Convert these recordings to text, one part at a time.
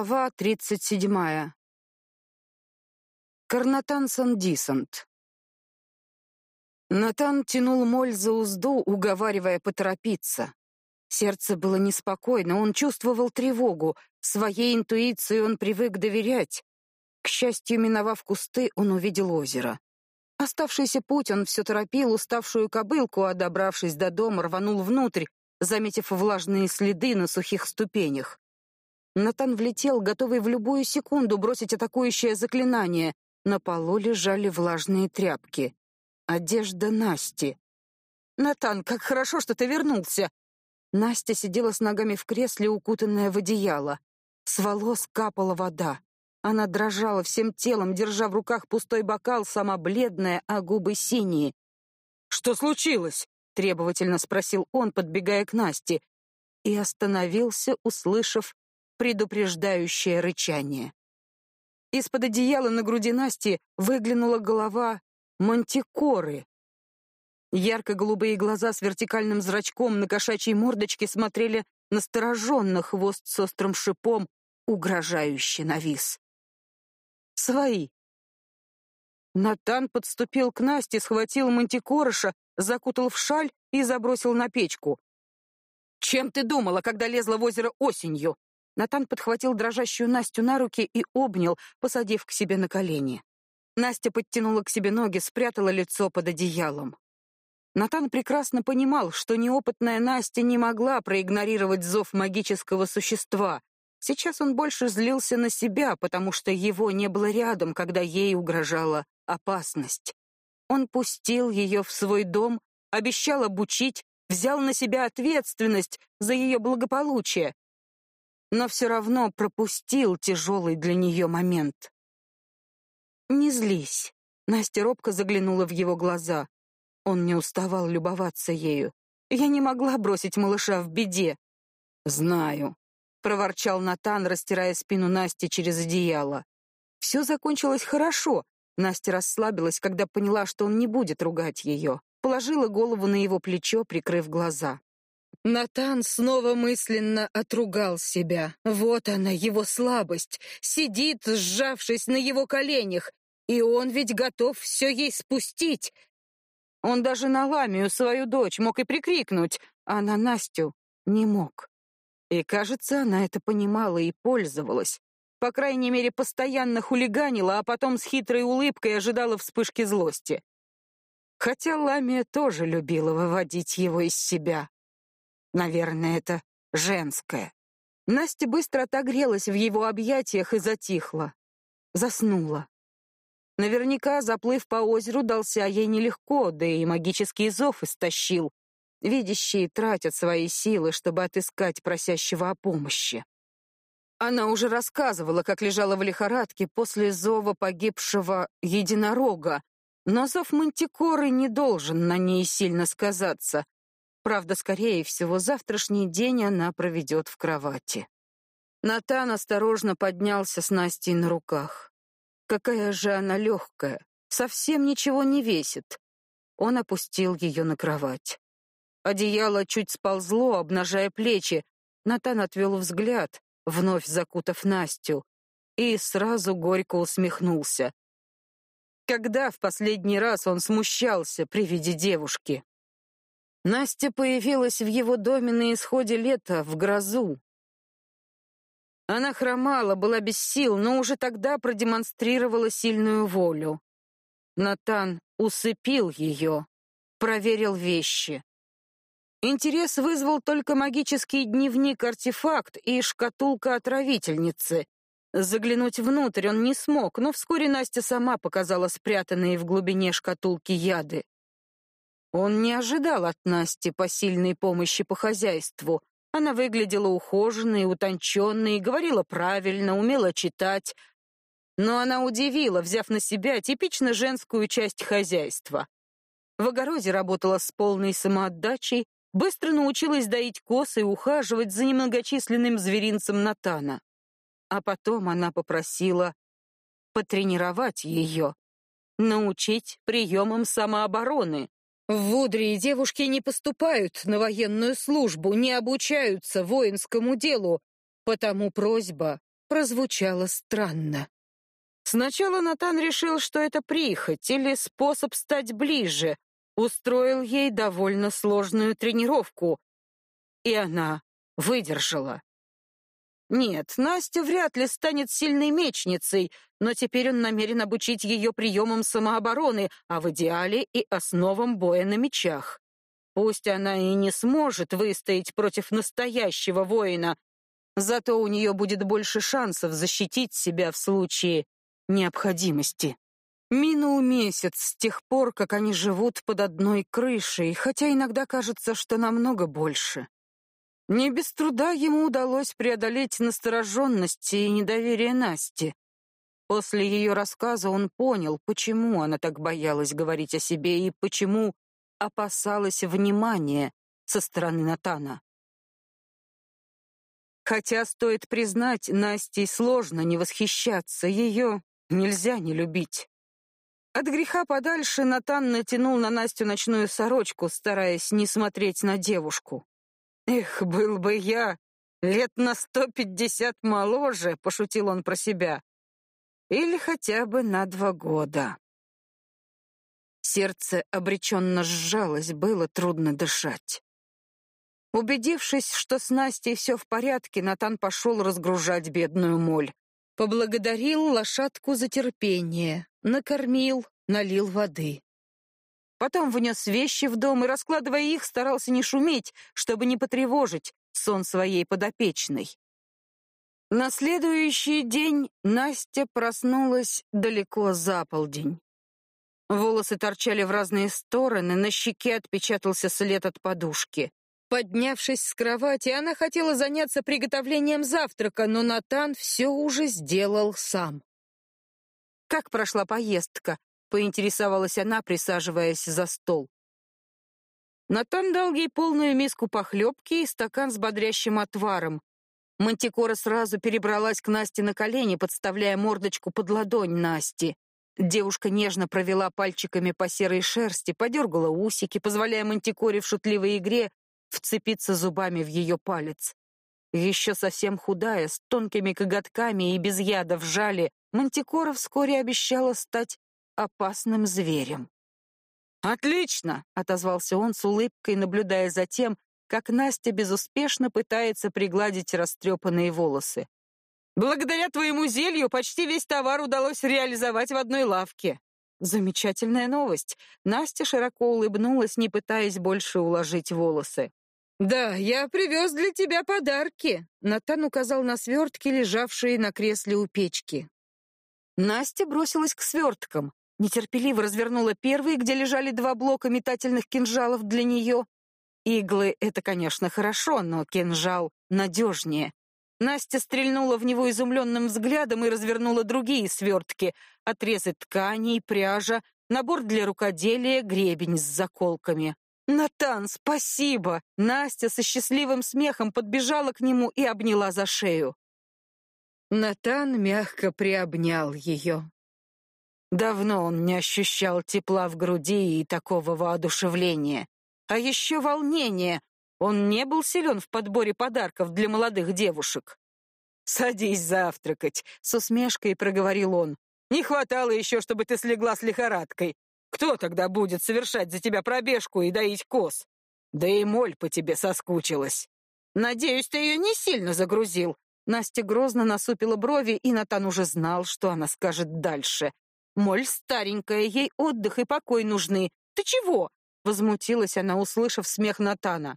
Глава тридцать седьмая. Карнатан Сандисант. Натан тянул моль за узду, уговаривая поторопиться. Сердце было неспокойно, он чувствовал тревогу. Своей интуиции он привык доверять. К счастью, миновав кусты, он увидел озеро. Оставшийся путь он все торопил уставшую кобылку, а добравшись до дома, рванул внутрь, заметив влажные следы на сухих ступенях. Натан влетел, готовый в любую секунду бросить атакующее заклинание. На полу лежали влажные тряпки. Одежда Насти. «Натан, как хорошо, что ты вернулся!» Настя сидела с ногами в кресле, укутанная в одеяло. С волос капала вода. Она дрожала всем телом, держа в руках пустой бокал, сама бледная, а губы синие. «Что случилось?» — требовательно спросил он, подбегая к Насте. И остановился, услышав предупреждающее рычание. Из-под одеяла на груди Насти выглянула голова мантикоры. Ярко-голубые глаза с вертикальным зрачком на кошачьей мордочке смотрели настороженно, хвост с острым шипом угрожающе навис. «Свои!» Натан подступил к Насте, схватил мантикорыша, закутал в шаль и забросил на печку. «Чем ты думала, когда лезла в озеро осенью?» Натан подхватил дрожащую Настю на руки и обнял, посадив к себе на колени. Настя подтянула к себе ноги, спрятала лицо под одеялом. Натан прекрасно понимал, что неопытная Настя не могла проигнорировать зов магического существа. Сейчас он больше злился на себя, потому что его не было рядом, когда ей угрожала опасность. Он пустил ее в свой дом, обещал обучить, взял на себя ответственность за ее благополучие, но все равно пропустил тяжелый для нее момент. «Не злись», — Настя робко заглянула в его глаза. Он не уставал любоваться ею. «Я не могла бросить малыша в беде». «Знаю», — проворчал Натан, растирая спину Насти через одеяло. Все закончилось хорошо. Настя расслабилась, когда поняла, что он не будет ругать ее. Положила голову на его плечо, прикрыв глаза. Натан снова мысленно отругал себя. Вот она, его слабость. Сидит, сжавшись на его коленях. И он ведь готов все ей спустить. Он даже на Ламию, свою дочь, мог и прикрикнуть, а на Настю не мог. И, кажется, она это понимала и пользовалась. По крайней мере, постоянно хулиганила, а потом с хитрой улыбкой ожидала вспышки злости. Хотя Ламия тоже любила выводить его из себя. Наверное, это женское. Настя быстро отогрелась в его объятиях и затихла. Заснула. Наверняка заплыв по озеру дался ей нелегко, да и магический зов истощил. Видящие тратят свои силы, чтобы отыскать просящего о помощи. Она уже рассказывала, как лежала в лихорадке после зова погибшего единорога, но зов мантикоры не должен на ней сильно сказаться. Правда, скорее всего, завтрашний день она проведет в кровати. Натан осторожно поднялся с Настей на руках. Какая же она легкая, совсем ничего не весит. Он опустил ее на кровать. Одеяло чуть сползло, обнажая плечи. Натан отвел взгляд, вновь закутав Настю, и сразу горько усмехнулся. Когда в последний раз он смущался при виде девушки? Настя появилась в его доме на исходе лета, в грозу. Она хромала, была без сил, но уже тогда продемонстрировала сильную волю. Натан усыпил ее, проверил вещи. Интерес вызвал только магический дневник-артефакт и шкатулка отравительницы. Заглянуть внутрь он не смог, но вскоре Настя сама показала спрятанные в глубине шкатулки яды. Он не ожидал от Насти посильной помощи по хозяйству. Она выглядела ухоженной, утонченной, говорила правильно, умела читать. Но она удивила, взяв на себя типично женскую часть хозяйства. В огороде работала с полной самоотдачей, быстро научилась доить коз и ухаживать за немногочисленным зверинцем Натана. А потом она попросила потренировать ее, научить приемам самообороны. В Вудрии девушки не поступают на военную службу, не обучаются воинскому делу, потому просьба прозвучало странно. Сначала Натан решил, что это прихоть или способ стать ближе, устроил ей довольно сложную тренировку, и она выдержала. Нет, Настя вряд ли станет сильной мечницей, но теперь он намерен обучить ее приемам самообороны, а в идеале и основам боя на мечах. Пусть она и не сможет выстоять против настоящего воина, зато у нее будет больше шансов защитить себя в случае необходимости. Минул месяц с тех пор, как они живут под одной крышей, хотя иногда кажется, что намного больше. Не без труда ему удалось преодолеть настороженность и недоверие Насти. После ее рассказа он понял, почему она так боялась говорить о себе и почему опасалась внимания со стороны Натана. Хотя, стоит признать, Насте сложно не восхищаться, ее нельзя не любить. От греха подальше Натан натянул на Настю ночную сорочку, стараясь не смотреть на девушку. «Эх, был бы я лет на сто пятьдесят моложе», — пошутил он про себя. «Или хотя бы на два года». Сердце обреченно сжалось, было трудно дышать. Убедившись, что с Настей все в порядке, Натан пошел разгружать бедную моль. Поблагодарил лошадку за терпение, накормил, налил воды. Потом внес вещи в дом и, раскладывая их, старался не шуметь, чтобы не потревожить сон своей подопечной. На следующий день Настя проснулась далеко за полдень. Волосы торчали в разные стороны, на щеке отпечатался след от подушки. Поднявшись с кровати, она хотела заняться приготовлением завтрака, но Натан все уже сделал сам. «Как прошла поездка?» — поинтересовалась она, присаживаясь за стол. Натан дал ей полную миску похлебки и стакан с бодрящим отваром. Мантикора сразу перебралась к Насте на колени, подставляя мордочку под ладонь Насти. Девушка нежно провела пальчиками по серой шерсти, подергала усики, позволяя Мантикоре в шутливой игре вцепиться зубами в ее палец. Еще совсем худая, с тонкими коготками и без яда в жале, Мантикора вскоре обещала стать опасным зверем. «Отлично!» — отозвался он с улыбкой, наблюдая за тем, как Настя безуспешно пытается пригладить растрепанные волосы. «Благодаря твоему зелью почти весь товар удалось реализовать в одной лавке». Замечательная новость. Настя широко улыбнулась, не пытаясь больше уложить волосы. «Да, я привез для тебя подарки», — Натан указал на свертки, лежавшие на кресле у печки. Настя бросилась к сверткам, нетерпеливо развернула первый, где лежали два блока метательных кинжалов для нее. Иглы — это, конечно, хорошо, но кинжал надежнее. Настя стрельнула в него изумленным взглядом и развернула другие свертки. Отрезы тканей, пряжа, набор для рукоделия, гребень с заколками. «Натан, спасибо!» Настя со счастливым смехом подбежала к нему и обняла за шею. Натан мягко приобнял ее. Давно он не ощущал тепла в груди и такого воодушевления. А еще волнение. Он не был силен в подборе подарков для молодых девушек. «Садись завтракать», — с усмешкой проговорил он. «Не хватало еще, чтобы ты слегла с лихорадкой. Кто тогда будет совершать за тебя пробежку и доить коз? Да и моль по тебе соскучилась. Надеюсь, ты ее не сильно загрузил. Настя грозно насупила брови, и Натан уже знал, что она скажет дальше. Моль старенькая, ей отдых и покой нужны. Ты чего? Возмутилась она, услышав смех Натана.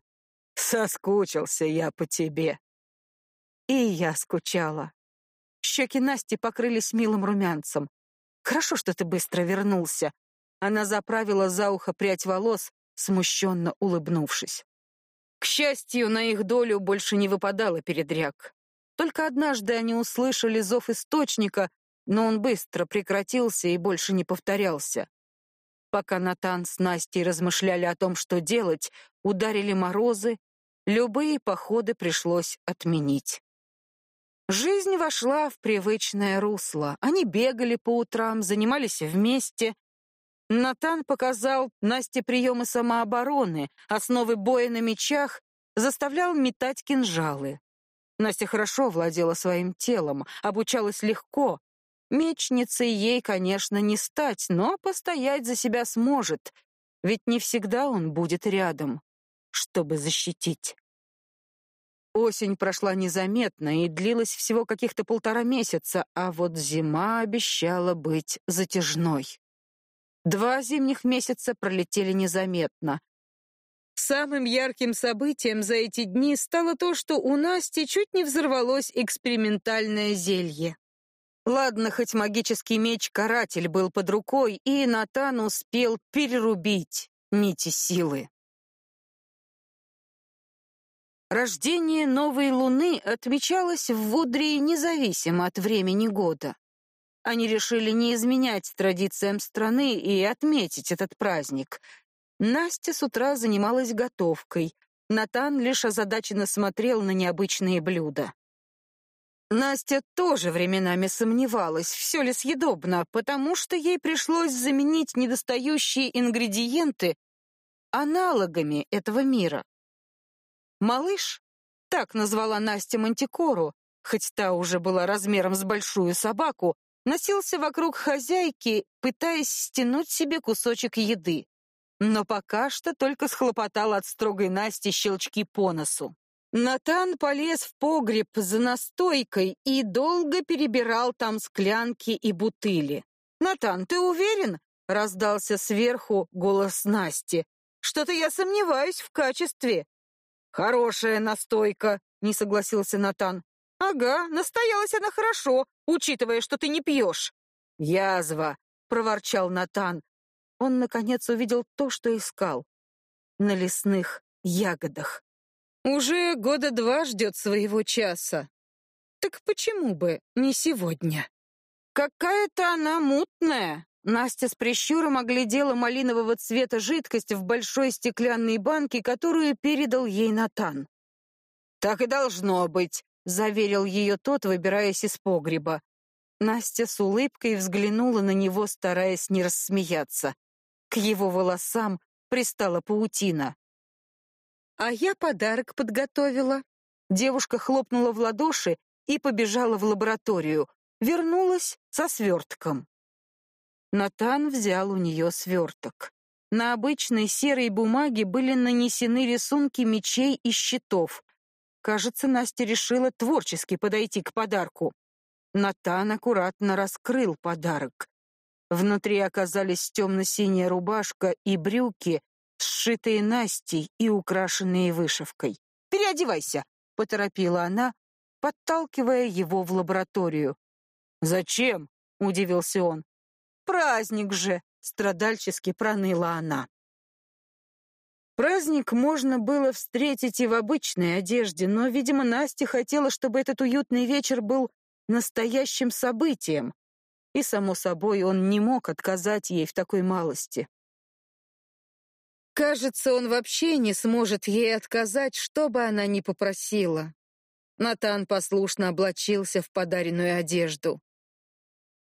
Соскучился я по тебе. И я скучала. Щеки Насти покрылись милым румянцем. Хорошо, что ты быстро вернулся. Она заправила за ухо прядь волос, смущенно улыбнувшись. К счастью, на их долю больше не выпадало передряг. Только однажды они услышали зов источника, но он быстро прекратился и больше не повторялся. Пока Натан с Настей размышляли о том, что делать, ударили морозы, любые походы пришлось отменить. Жизнь вошла в привычное русло. Они бегали по утрам, занимались вместе, Натан показал Насте приемы самообороны, основы боя на мечах, заставлял метать кинжалы. Настя хорошо владела своим телом, обучалась легко. Мечницей ей, конечно, не стать, но постоять за себя сможет, ведь не всегда он будет рядом, чтобы защитить. Осень прошла незаметно и длилась всего каких-то полтора месяца, а вот зима обещала быть затяжной. Два зимних месяца пролетели незаметно. Самым ярким событием за эти дни стало то, что у Насти чуть не взорвалось экспериментальное зелье. Ладно, хоть магический меч-каратель был под рукой, и Натан успел перерубить нити силы. Рождение новой луны отмечалось в Вудрии независимо от времени года. Они решили не изменять традициям страны и отметить этот праздник. Настя с утра занималась готовкой. Натан лишь озадаченно смотрел на необычные блюда. Настя тоже временами сомневалась, все ли съедобно, потому что ей пришлось заменить недостающие ингредиенты аналогами этого мира. Малыш, так назвала Настя Мантикору, хоть та уже была размером с большую собаку, носился вокруг хозяйки, пытаясь стянуть себе кусочек еды. Но пока что только схлопотал от строгой Насти щелчки по носу. Натан полез в погреб за настойкой и долго перебирал там склянки и бутыли. «Натан, ты уверен?» — раздался сверху голос Насти. «Что-то я сомневаюсь в качестве. Хорошая настойка, не согласился Натан. Ага, настоялась она хорошо, учитывая, что ты не пьешь». Язва, проворчал Натан. Он наконец увидел то, что искал. На лесных ягодах. Уже года два ждет своего часа. Так почему бы не сегодня? Какая-то она мутная, Настя с прищуром оглядела малинового цвета жидкость в большой стеклянной банке, которую передал ей Натан. «Так и должно быть», — заверил ее тот, выбираясь из погреба. Настя с улыбкой взглянула на него, стараясь не рассмеяться. К его волосам пристала паутина. «А я подарок подготовила». Девушка хлопнула в ладоши и побежала в лабораторию. Вернулась со свертком. Натан взял у нее сверток. На обычной серой бумаге были нанесены рисунки мечей и щитов. Кажется, Настя решила творчески подойти к подарку. Натан аккуратно раскрыл подарок. Внутри оказались темно-синяя рубашка и брюки, сшитые Настей и украшенные вышивкой. «Переодевайся!» — поторопила она, подталкивая его в лабораторию. «Зачем?» — удивился он. Праздник же, страдальчески проныла она. Праздник можно было встретить и в обычной одежде, но, видимо, Настя хотела, чтобы этот уютный вечер был настоящим событием, и, само собой, он не мог отказать ей в такой малости. Кажется, он вообще не сможет ей отказать, что бы она ни попросила. Натан послушно облачился в подаренную одежду.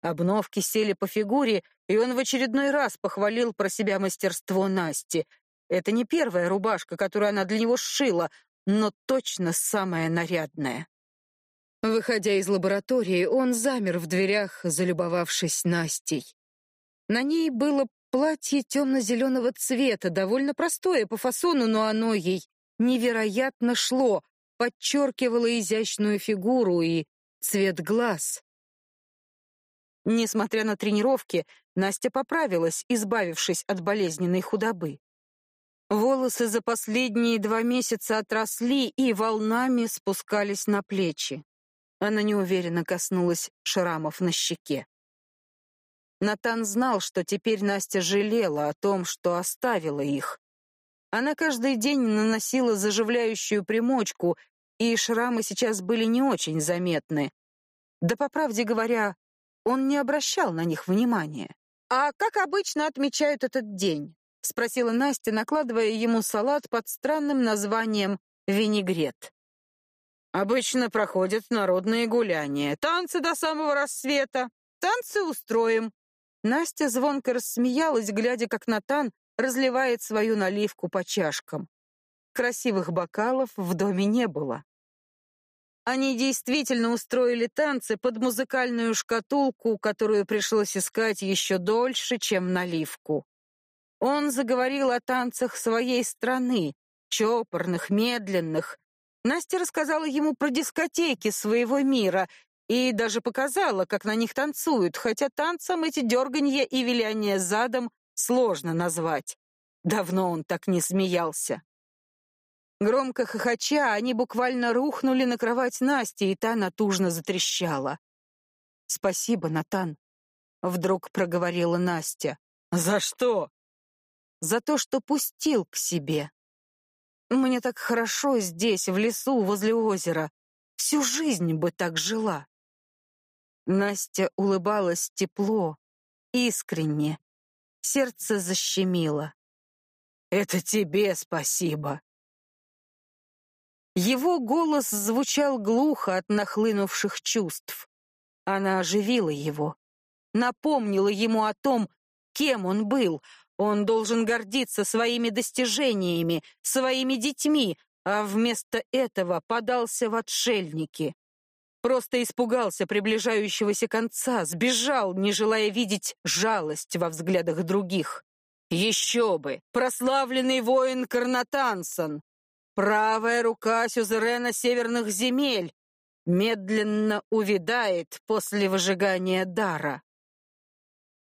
Обновки сели по фигуре, и он в очередной раз похвалил про себя мастерство Насти. Это не первая рубашка, которую она для него сшила, но точно самая нарядная. Выходя из лаборатории, он замер в дверях, залюбовавшись Настей. На ней было платье темно-зеленого цвета, довольно простое по фасону, но оно ей невероятно шло, подчеркивало изящную фигуру и цвет глаз. Несмотря на тренировки, Настя поправилась, избавившись от болезненной худобы. Волосы за последние два месяца отросли и волнами спускались на плечи. Она неуверенно коснулась шрамов на щеке. Натан знал, что теперь Настя жалела о том, что оставила их. Она каждый день наносила заживляющую примочку, и шрамы сейчас были не очень заметны. Да, по правде говоря, он не обращал на них внимания. «А как обычно отмечают этот день?» — спросила Настя, накладывая ему салат под странным названием «винегрет». «Обычно проходят народные гуляния, танцы до самого рассвета. Танцы устроим». Настя звонко рассмеялась, глядя, как Натан разливает свою наливку по чашкам. Красивых бокалов в доме не было. Они действительно устроили танцы под музыкальную шкатулку, которую пришлось искать еще дольше, чем наливку. Он заговорил о танцах своей страны, чопорных, медленных. Настя рассказала ему про дискотеки своего мира и даже показала, как на них танцуют, хотя танцам эти дерганья и виляние задом сложно назвать. Давно он так не смеялся. Громко хохоча, они буквально рухнули на кровать Насти, и та натужно затрещала. «Спасибо, Натан», — вдруг проговорила Настя. «За что?» «За то, что пустил к себе. Мне так хорошо здесь, в лесу, возле озера. Всю жизнь бы так жила». Настя улыбалась тепло, искренне. Сердце защемило. «Это тебе спасибо», его голос звучал глухо от нахлынувших чувств. Она оживила его, напомнила ему о том, кем он был. Он должен гордиться своими достижениями, своими детьми, а вместо этого подался в отшельники. Просто испугался приближающегося конца, сбежал, не желая видеть жалость во взглядах других. Еще бы! Прославленный воин Карнатансон, Правая рука сюзерена северных земель медленно увядает после выжигания дара.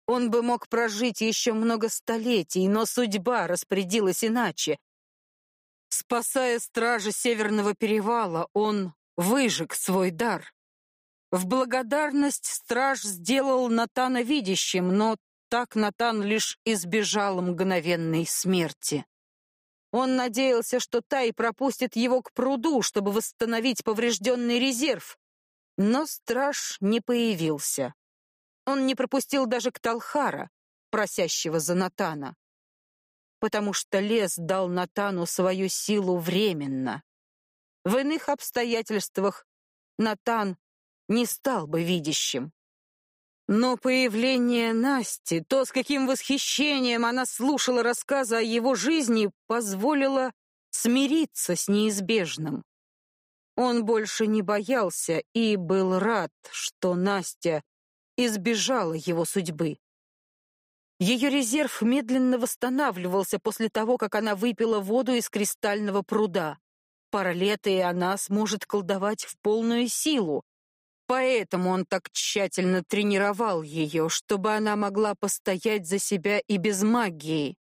Он бы мог прожить еще много столетий, но судьба распорядилась иначе. Спасая стражи Северного перевала, он выжег свой дар. В благодарность страж сделал Натана видящим, но так Натан лишь избежал мгновенной смерти. Он надеялся, что Тай пропустит его к пруду, чтобы восстановить поврежденный резерв. Но страж не появился. Он не пропустил даже к Талхара, просящего за Натана. Потому что лес дал Натану свою силу временно. В иных обстоятельствах Натан не стал бы видящим. Но появление Насти, то, с каким восхищением она слушала рассказы о его жизни, позволило смириться с неизбежным. Он больше не боялся и был рад, что Настя избежала его судьбы. Ее резерв медленно восстанавливался после того, как она выпила воду из кристального пруда. Пара лет, и она сможет колдовать в полную силу. Поэтому он так тщательно тренировал ее, чтобы она могла постоять за себя и без магии,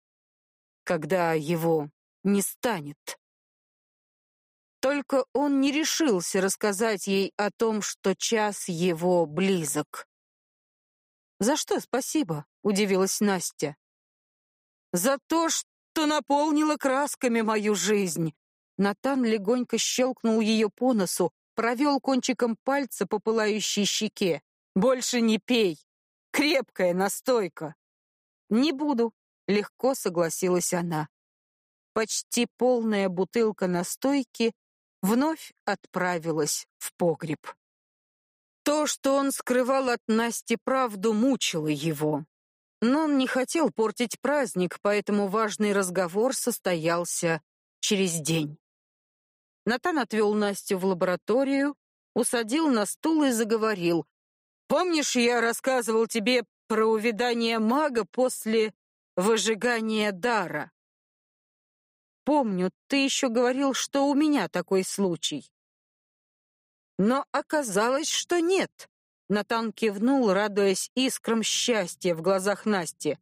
когда его не станет. Только он не решился рассказать ей о том, что час его близок. «За что спасибо?» — удивилась Настя. «За то, что наполнила красками мою жизнь». Натан легонько щелкнул ее по носу, провел кончиком пальца по пылающей щеке. «Больше не пей! Крепкая настойка!» «Не буду», — легко согласилась она. Почти полная бутылка настойки вновь отправилась в погреб. То, что он скрывал от Насти правду, мучило его. Но он не хотел портить праздник, поэтому важный разговор состоялся через день. Натан отвел Настю в лабораторию, усадил на стул и заговорил. «Помнишь, я рассказывал тебе про увядание мага после выжигания дара?» «Помню, ты еще говорил, что у меня такой случай». Но оказалось, что нет. Натан кивнул, радуясь искрам счастья в глазах Насти.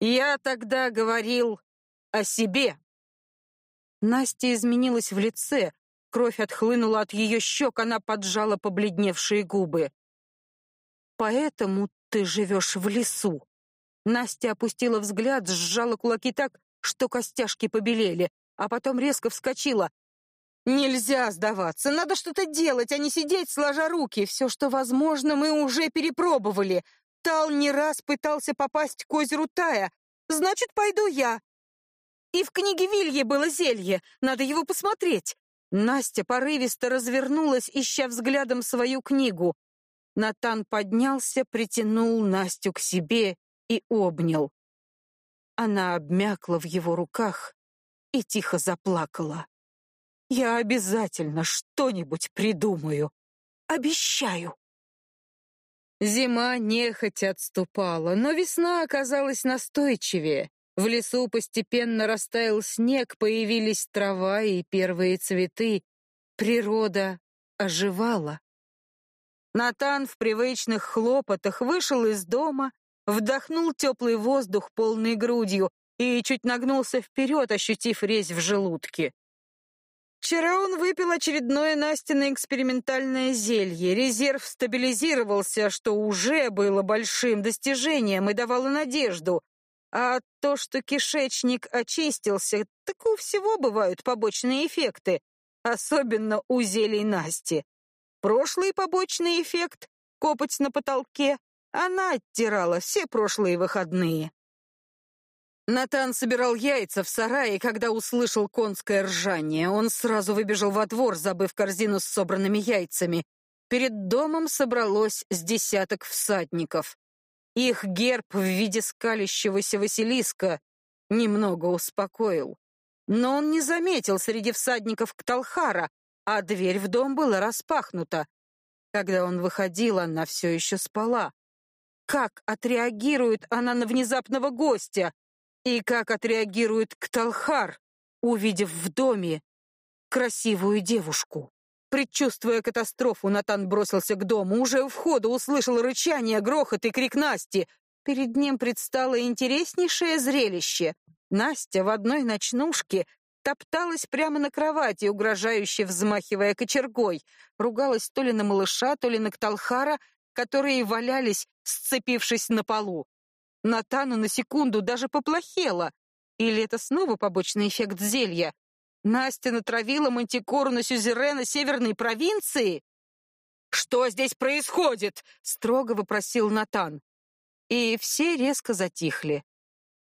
«Я тогда говорил о себе». Настя изменилась в лице, кровь отхлынула от ее щек, она поджала побледневшие губы. «Поэтому ты живешь в лесу». Настя опустила взгляд, сжала кулаки так, что костяшки побелели, а потом резко вскочила. «Нельзя сдаваться, надо что-то делать, а не сидеть сложа руки. Все, что возможно, мы уже перепробовали. Тал не раз пытался попасть к озеру Тая. Значит, пойду я. И в книге Вилье было зелье, надо его посмотреть. Настя порывисто развернулась, ища взглядом свою книгу. Натан поднялся, притянул Настю к себе и обнял. Она обмякла в его руках и тихо заплакала. Я обязательно что-нибудь придумаю. Обещаю. Зима нехотя отступала, но весна оказалась настойчивее. В лесу постепенно растаял снег, появились трава и первые цветы. Природа оживала. Натан в привычных хлопотах вышел из дома, вдохнул теплый воздух полной грудью и чуть нагнулся вперед, ощутив резь в желудке. Вчера он выпил очередное Настино экспериментальное зелье. Резерв стабилизировался, что уже было большим достижением и давало надежду. А то, что кишечник очистился, так у всего бывают побочные эффекты, особенно у зелий Насти. Прошлый побочный эффект — копоть на потолке. Она оттирала все прошлые выходные. Натан собирал яйца в сарае, когда услышал конское ржание. Он сразу выбежал во двор, забыв корзину с собранными яйцами. Перед домом собралось с десяток всадников. Их герб в виде скалящегося Василиска немного успокоил. Но он не заметил среди всадников Кталхара, а дверь в дом была распахнута. Когда он выходил, она все еще спала. Как отреагирует она на внезапного гостя? И как отреагирует Кталхар, увидев в доме красивую девушку? Предчувствуя катастрофу, Натан бросился к дому. Уже у входа услышал рычание, грохот и крик Насти. Перед ним предстало интереснейшее зрелище. Настя в одной ночнушке топталась прямо на кровати, угрожающе взмахивая кочергой. Ругалась то ли на малыша, то ли на Кталхара, которые валялись, сцепившись на полу. Натану на секунду даже поплохело. Или это снова побочный эффект зелья? Настя натравила мантикору на сюзерена северной провинции? «Что здесь происходит?» — строго вопросил Натан. И все резко затихли.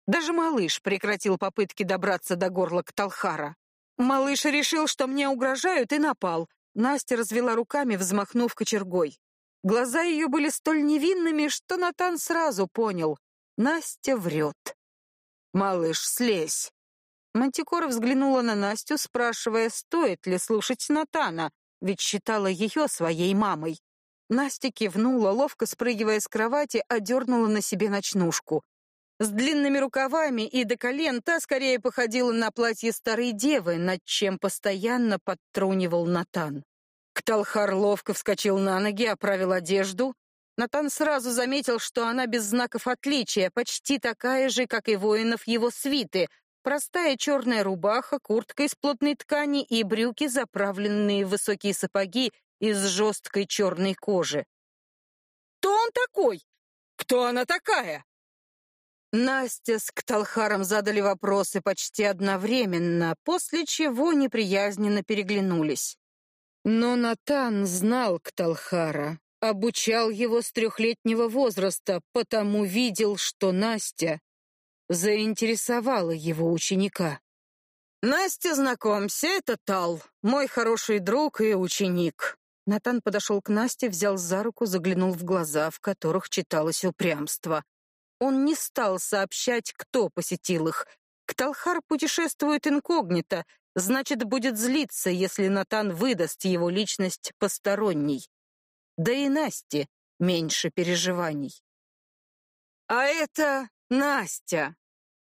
Даже малыш прекратил попытки добраться до горла Кталхара. Малыш решил, что мне угрожают, и напал. Настя развела руками, взмахнув кочергой. Глаза ее были столь невинными, что Натан сразу понял. Настя врет. «Малыш, слезь!» Мантикора взглянула на Настю, спрашивая, стоит ли слушать Натана, ведь считала ее своей мамой. Настя кивнула, ловко спрыгивая с кровати, одернула на себе ночнушку. С длинными рукавами и до колен та скорее походила на платье старой девы, над чем постоянно подтрунивал Натан. Кталхар ловко вскочил на ноги, оправил одежду, Натан сразу заметил, что она без знаков отличия, почти такая же, как и воинов его свиты. Простая черная рубаха, куртка из плотной ткани и брюки, заправленные в высокие сапоги из жесткой черной кожи. «Кто он такой? Кто она такая?» Настя с Кталхаром задали вопросы почти одновременно, после чего неприязненно переглянулись. Но Натан знал Кталхара обучал его с трехлетнего возраста, потому видел, что Настя заинтересовала его ученика. «Настя, знакомься, это Тал, мой хороший друг и ученик». Натан подошел к Насте, взял за руку, заглянул в глаза, в которых читалось упрямство. Он не стал сообщать, кто посетил их. Кталхар путешествует инкогнито, значит, будет злиться, если Натан выдаст его личность посторонней да и Насте меньше переживаний. А это Настя,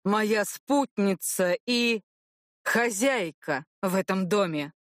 моя спутница и хозяйка в этом доме.